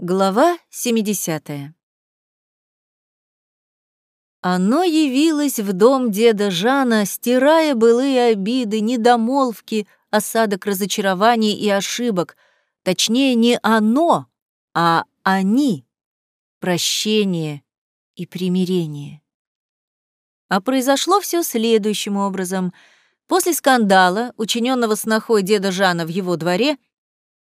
Глава 70 Оно явилось в дом деда Жана, стирая былые обиды, недомолвки, осадок разочарований и ошибок. Точнее, не оно, а они. Прощение и примирение. А произошло все следующим образом. После скандала, учиненного снохой деда Жана в его дворе...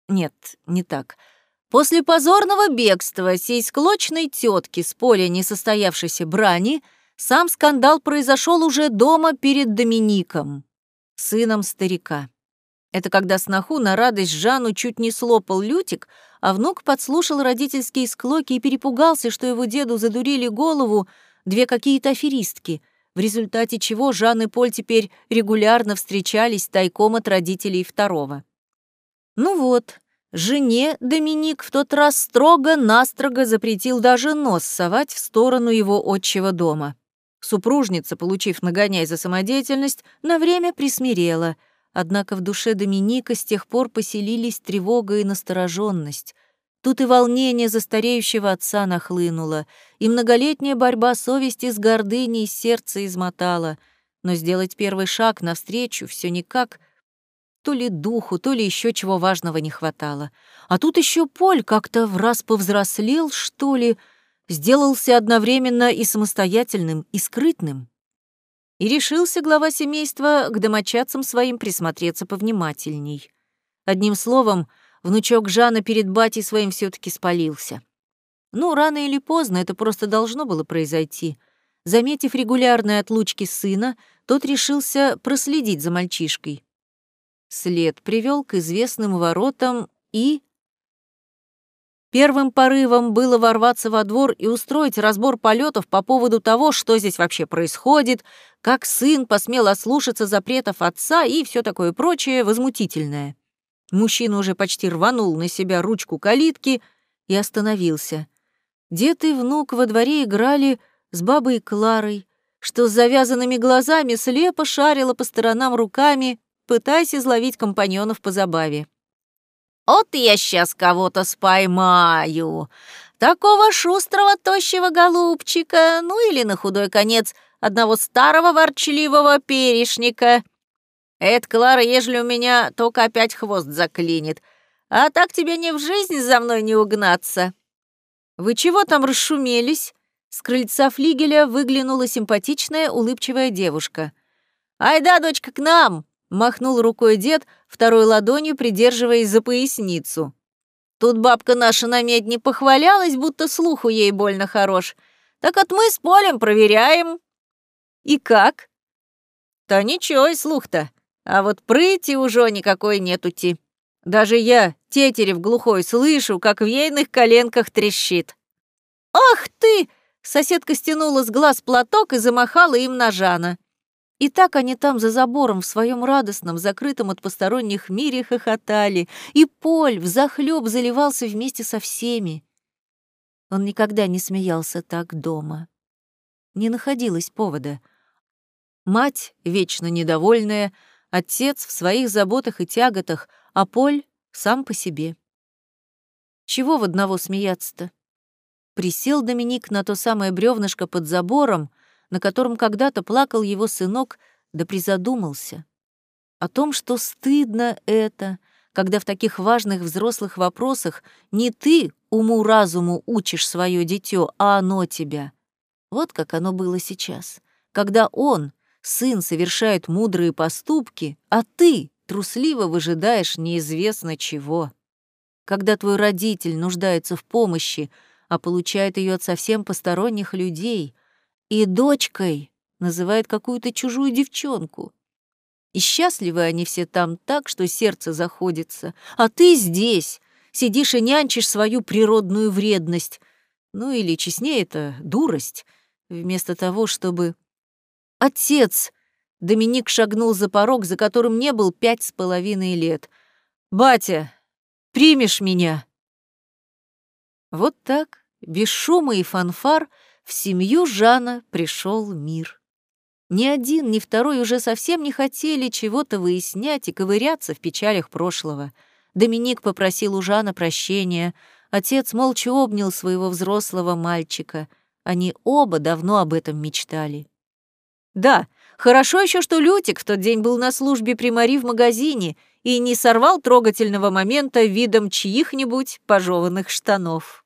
Нет, не так — После позорного бегства сей склочной тетки с поля несостоявшейся брани сам скандал произошел уже дома перед Домиником, сыном старика. Это когда сноху на радость Жанну чуть не слопал Лютик, а внук подслушал родительские склоки и перепугался, что его деду задурили голову две какие-то аферистки, в результате чего Жан и Поль теперь регулярно встречались тайком от родителей второго. Ну вот, Жене Доминик в тот раз строго-настрого запретил даже нос совать в сторону его отчего дома. Супружница, получив нагоняй за самодеятельность, на время присмирела, однако в душе Доминика с тех пор поселились тревога и настороженность. Тут и волнение за стареющего отца нахлынуло, и многолетняя борьба совести с гордыней сердце измотала, но сделать первый шаг навстречу все никак — то ли духу, то ли еще чего важного не хватало. А тут еще Поль как-то в раз повзрослел, что ли, сделался одновременно и самостоятельным, и скрытным. И решился глава семейства к домочадцам своим присмотреться повнимательней. Одним словом, внучок Жана перед батей своим все таки спалился. Ну, рано или поздно это просто должно было произойти. Заметив регулярные отлучки сына, тот решился проследить за мальчишкой. След привел к известным воротам и... Первым порывом было ворваться во двор и устроить разбор полетов по поводу того, что здесь вообще происходит, как сын посмел ослушаться запретов отца и все такое прочее возмутительное. Мужчина уже почти рванул на себя ручку калитки и остановился. Дед и внук во дворе играли с бабой Кларой, что с завязанными глазами слепо шарила по сторонам руками, пытаясь изловить компаньонов по забаве. «Вот я сейчас кого-то споймаю! Такого шустрого, тощего голубчика, ну или на худой конец одного старого ворчливого перешника. Это, Клара, ежели у меня только опять хвост заклинит, а так тебе не в жизнь за мной не угнаться». «Вы чего там расшумелись?» С крыльца флигеля выглянула симпатичная, улыбчивая девушка. «Ай да, дочка, к нам! Махнул рукой дед, второй ладонью придерживаясь за поясницу. Тут бабка наша на медне похвалялась, будто слуху ей больно хорош. Так вот мы с Полем проверяем. И как? Да ничего и слух-то. А вот прыти уже никакой нетути. Даже я, тетерев глухой, слышу, как в ейных коленках трещит. «Ах ты!» — соседка стянула с глаз платок и замахала им на Жана. И так они там за забором в своем радостном, закрытом от посторонних мире хохотали, и Поль взахлёб заливался вместе со всеми. Он никогда не смеялся так дома. Не находилось повода. Мать, вечно недовольная, отец в своих заботах и тяготах, а Поль сам по себе. Чего в одного смеяться-то? Присел Доминик на то самое бревнышко под забором, на котором когда-то плакал его сынок, да призадумался. О том, что стыдно это, когда в таких важных взрослых вопросах не ты уму-разуму учишь свое дитё, а оно тебя. Вот как оно было сейчас, когда он, сын, совершает мудрые поступки, а ты трусливо выжидаешь неизвестно чего. Когда твой родитель нуждается в помощи, а получает ее от совсем посторонних людей, и дочкой называет какую-то чужую девчонку. И счастливы они все там так, что сердце заходится. А ты здесь, сидишь и нянчишь свою природную вредность. Ну или честнее это дурость, вместо того, чтобы... Отец! Доминик шагнул за порог, за которым не был пять с половиной лет. «Батя, примешь меня?» Вот так, без шума и фанфар, в семью Жана пришел мир. Ни один, ни второй уже совсем не хотели чего-то выяснять и ковыряться в печалях прошлого. Доминик попросил у Жана прощения, Отец молча обнял своего взрослого мальчика. Они оба давно об этом мечтали. Да, хорошо еще, что Лютик в тот день был на службе при Мари в магазине и не сорвал трогательного момента видом чьих-нибудь пожеванных штанов.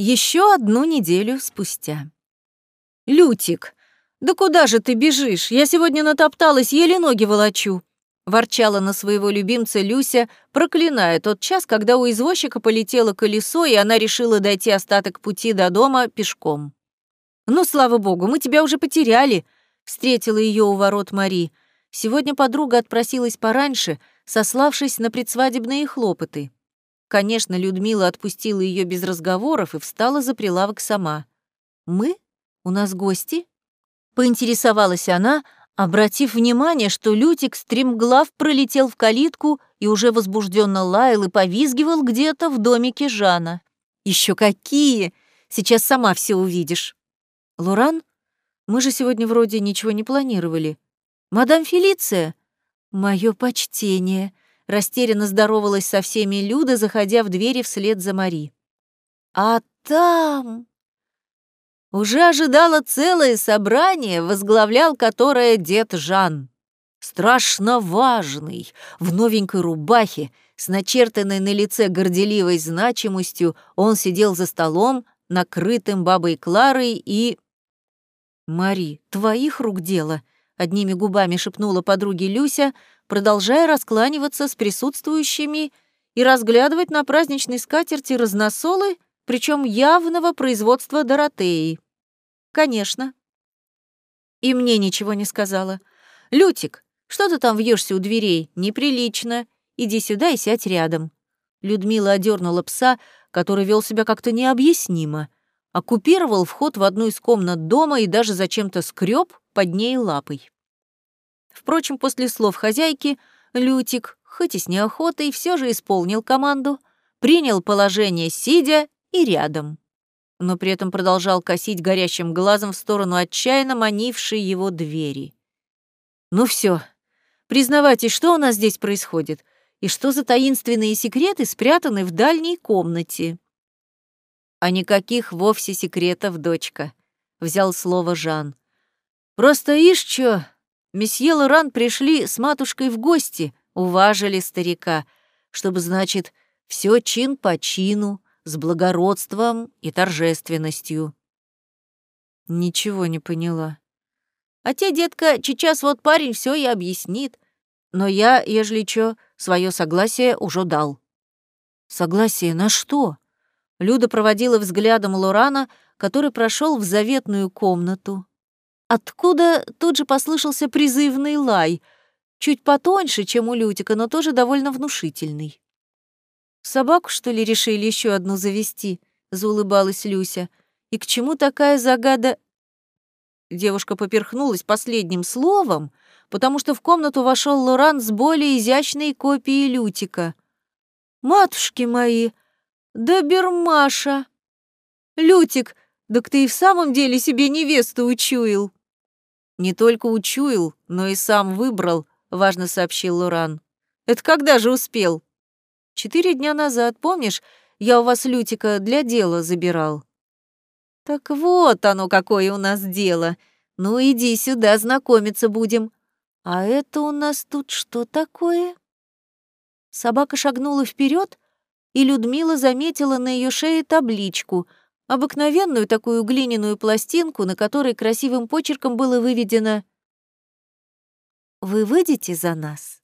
Еще одну неделю спустя. «Лютик, да куда же ты бежишь? Я сегодня натопталась, еле ноги волочу», ворчала на своего любимца Люся, проклиная тот час, когда у извозчика полетело колесо, и она решила дойти остаток пути до дома пешком. «Ну, слава богу, мы тебя уже потеряли», — встретила ее у ворот Мари. Сегодня подруга отпросилась пораньше, сославшись на предсвадебные хлопоты. Конечно, Людмила отпустила ее без разговоров и встала за прилавок сама. «Мы? У нас гости?» Поинтересовалась она, обратив внимание, что Лютик стремглав пролетел в калитку и уже возбужденно лаял и повизгивал где-то в домике Жана. Еще какие! Сейчас сама все увидишь. Лоран? Мы же сегодня вроде ничего не планировали. Мадам Фелиция? Мое почтение. Растерянно здоровалась со всеми Люда, заходя в двери вслед за Мари. А там... Уже ожидало целое собрание, возглавлял которое дед Жан. Страшно важный, в новенькой рубахе, с начертанной на лице горделивой значимостью, он сидел за столом, накрытым бабой Кларой и... «Мари, твоих рук дело», — одними губами шепнула подруге Люся, продолжая раскланиваться с присутствующими и разглядывать на праздничной скатерти разносолы, причем явного производства Доротеи. «Конечно». И мне ничего не сказала. «Лютик, что ты там вьешься у дверей? Неприлично. Иди сюда и сядь рядом». Людмила одернула пса, который вел себя как-то необъяснимо оккупировал вход в одну из комнат дома и даже зачем-то скреб под ней лапой. Впрочем, после слов хозяйки, Лютик, хоть и с неохотой, все же исполнил команду, принял положение сидя и рядом, но при этом продолжал косить горящим глазом в сторону отчаянно манившей его двери. «Ну все, признавайтесь, что у нас здесь происходит, и что за таинственные секреты спрятаны в дальней комнате?» «А никаких вовсе секретов, дочка», — взял слово Жан. «Просто ишь чё, месье Лоран пришли с матушкой в гости, уважили старика, чтобы, значит, все чин по чину, с благородством и торжественностью». Ничего не поняла. А те, детка, сейчас вот парень все и объяснит. Но я, ежели чё, свое согласие уже дал. Согласие на что? Люда проводила взглядом Лорана, который прошел в заветную комнату. Откуда тут же послышался призывный лай, чуть потоньше, чем у Лютика, но тоже довольно внушительный. «Собаку, что ли, решили еще одну завести?» — заулыбалась Люся. «И к чему такая загада...» Девушка поперхнулась последним словом, потому что в комнату вошел Лоран с более изящной копией Лютика. «Матушки мои!» Да Бермаша! Лютик, так ты и в самом деле себе невесту учуял. Не только учуял, но и сам выбрал, важно сообщил Луран. Это когда же успел? Четыре дня назад, помнишь, я у вас Лютика для дела забирал. Так вот оно какое у нас дело. Ну иди сюда, знакомиться будем. А это у нас тут что такое? Собака шагнула вперед, и Людмила заметила на ее шее табличку, обыкновенную такую глиняную пластинку, на которой красивым почерком было выведено «Вы выйдете за нас?»